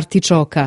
artichoke